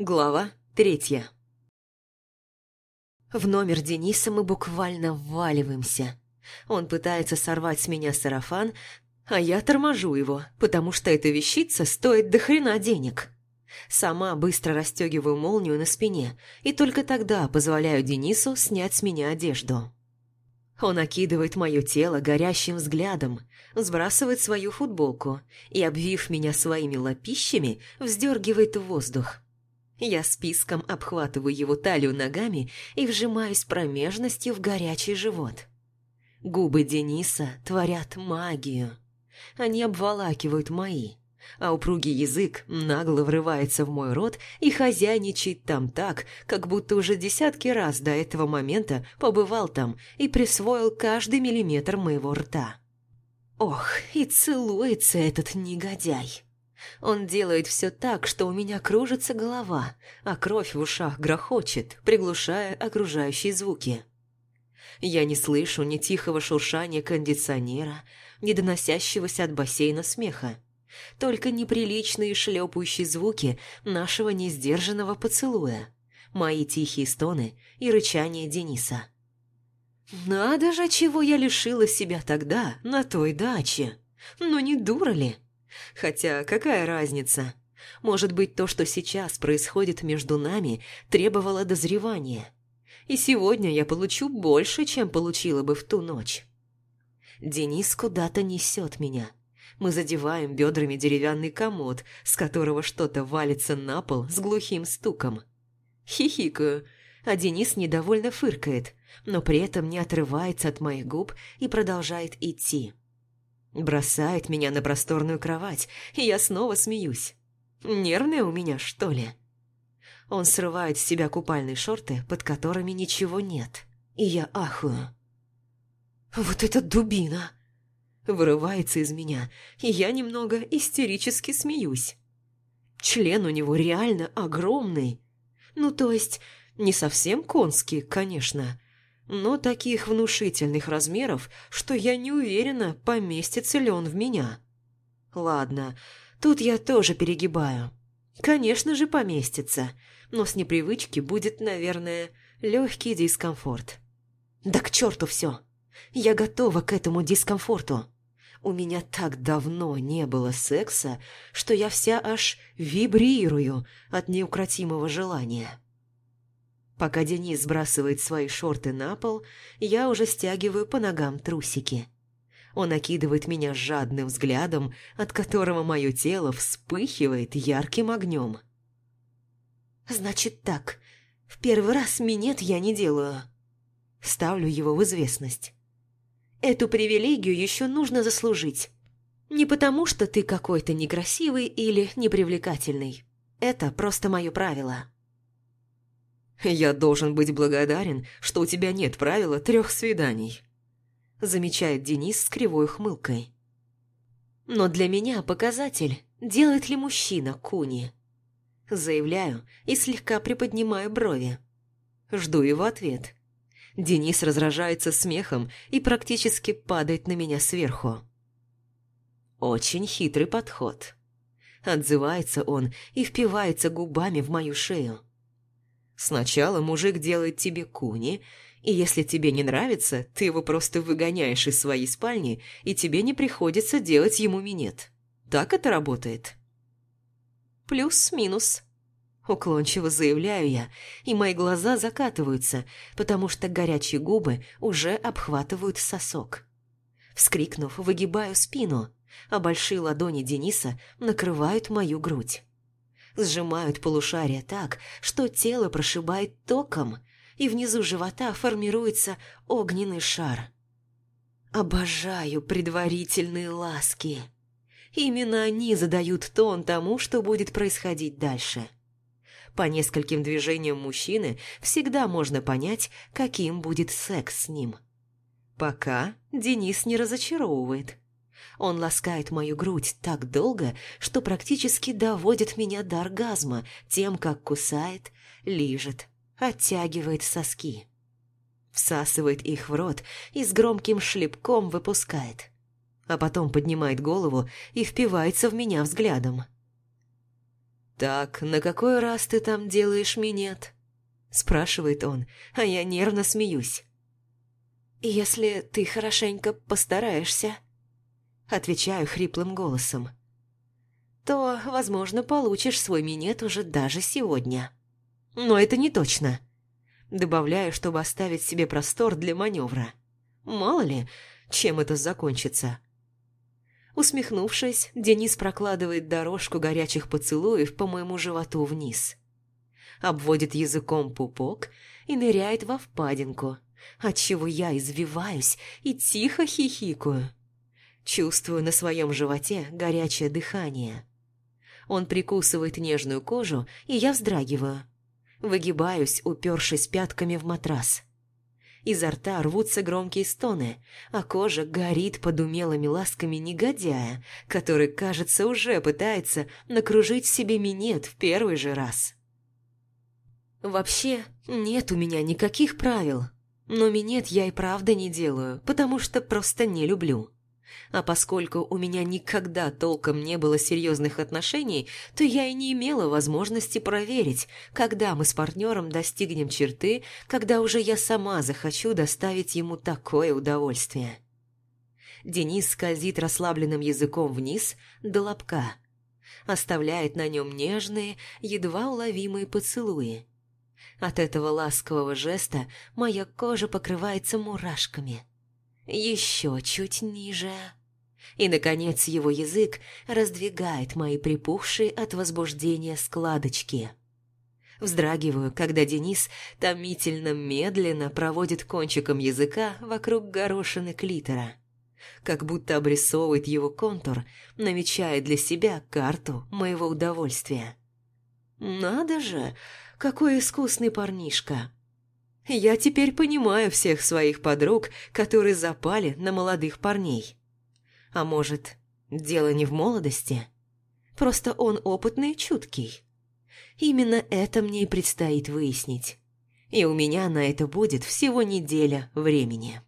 Глава третья В номер Дениса мы буквально вваливаемся. Он пытается сорвать с меня сарафан, а я торможу его, потому что эта вещица стоит до хрена денег. Сама быстро расстегиваю молнию на спине и только тогда позволяю Денису снять с меня одежду. Он окидывает мое тело горящим взглядом, сбрасывает свою футболку и, обвив меня своими лапищами, вздергивает в воздух. Я списком обхватываю его талию ногами и вжимаюсь промежностью в горячий живот. Губы Дениса творят магию. Они обволакивают мои, а упругий язык нагло врывается в мой рот и хозяйничает там так, как будто уже десятки раз до этого момента побывал там и присвоил каждый миллиметр моего рта. Ох, и целуется этот негодяй. Он делает все так, что у меня кружится голова, а кровь в ушах грохочет, приглушая окружающие звуки. Я не слышу ни тихого шуршания кондиционера, ни доносящегося от бассейна смеха, только неприличные шлепающие звуки нашего несдержанного поцелуя, мои тихие стоны и рычание Дениса. «Надо же, чего я лишила себя тогда, на той даче! Ну не дура ли?» Хотя какая разница? Может быть, то, что сейчас происходит между нами, требовало дозревания. И сегодня я получу больше, чем получила бы в ту ночь. Денис куда-то несет меня. Мы задеваем бедрами деревянный комод, с которого что-то валится на пол с глухим стуком. Хихикаю, а Денис недовольно фыркает, но при этом не отрывается от моих губ и продолжает идти. Бросает меня на просторную кровать, и я снова смеюсь. Нервная у меня, что ли? Он срывает с себя купальные шорты, под которыми ничего нет. И я ахую. «Вот это дубина!» Вырывается из меня, и я немного истерически смеюсь. Член у него реально огромный. Ну, то есть, не совсем конский, конечно, но таких внушительных размеров, что я не уверена, поместится ли он в меня. Ладно, тут я тоже перегибаю. Конечно же поместится, но с непривычки будет, наверное, легкий дискомфорт. Да к черту все! Я готова к этому дискомфорту. У меня так давно не было секса, что я вся аж вибрирую от неукротимого желания. Пока Денис сбрасывает свои шорты на пол, я уже стягиваю по ногам трусики. Он окидывает меня жадным взглядом, от которого мое тело вспыхивает ярким огнем. «Значит так, в первый раз минет я не делаю». Ставлю его в известность. «Эту привилегию еще нужно заслужить. Не потому, что ты какой-то некрасивый или непривлекательный. Это просто мое правило». «Я должен быть благодарен, что у тебя нет правила трех свиданий», замечает Денис с кривой хмылкой. «Но для меня показатель, делает ли мужчина куни». Заявляю и слегка приподнимаю брови. Жду его ответ. Денис разражается смехом и практически падает на меня сверху. Очень хитрый подход. Отзывается он и впивается губами в мою шею. Сначала мужик делает тебе куни, и если тебе не нравится, ты его просто выгоняешь из своей спальни, и тебе не приходится делать ему минет. Так это работает? Плюс-минус. Уклончиво заявляю я, и мои глаза закатываются, потому что горячие губы уже обхватывают сосок. Вскрикнув, выгибаю спину, а большие ладони Дениса накрывают мою грудь сжимают полушария так, что тело прошибает током, и внизу живота формируется огненный шар. Обожаю предварительные ласки. Именно они задают тон тому, что будет происходить дальше. По нескольким движениям мужчины всегда можно понять, каким будет секс с ним. Пока Денис не разочаровывает – он ласкает мою грудь так долго, что практически доводит меня до оргазма тем, как кусает, лижет, оттягивает соски. Всасывает их в рот и с громким шлепком выпускает. А потом поднимает голову и впивается в меня взглядом. «Так, на какой раз ты там делаешь минет?» Спрашивает он, а я нервно смеюсь. «Если ты хорошенько постараешься», отвечаю хриплым голосом, то, возможно, получишь свой минет уже даже сегодня. Но это не точно. Добавляю, чтобы оставить себе простор для маневра. Мало ли, чем это закончится. Усмехнувшись, Денис прокладывает дорожку горячих поцелуев по моему животу вниз. Обводит языком пупок и ныряет во впадинку, отчего я извиваюсь и тихо хихикаю. Чувствую на своем животе горячее дыхание. Он прикусывает нежную кожу, и я вздрагиваю. Выгибаюсь, упершись пятками в матрас. Изо рта рвутся громкие стоны, а кожа горит под умелыми ласками негодяя, который, кажется, уже пытается накружить себе минет в первый же раз. Вообще, нет у меня никаких правил, но минет я и правда не делаю, потому что просто не люблю. А поскольку у меня никогда толком не было серьезных отношений, то я и не имела возможности проверить, когда мы с партнером достигнем черты, когда уже я сама захочу доставить ему такое удовольствие. Денис скользит расслабленным языком вниз до лобка, оставляет на нем нежные, едва уловимые поцелуи. От этого ласкового жеста моя кожа покрывается мурашками – еще чуть ниже. И, наконец, его язык раздвигает мои припухшие от возбуждения складочки. Вздрагиваю, когда Денис томительно медленно проводит кончиком языка вокруг горошины клитора. Как будто обрисовывает его контур, намечая для себя карту моего удовольствия. «Надо же, какой искусный парнишка!» Я теперь понимаю всех своих подруг, которые запали на молодых парней. А может, дело не в молодости? Просто он опытный и чуткий. Именно это мне и предстоит выяснить. И у меня на это будет всего неделя времени.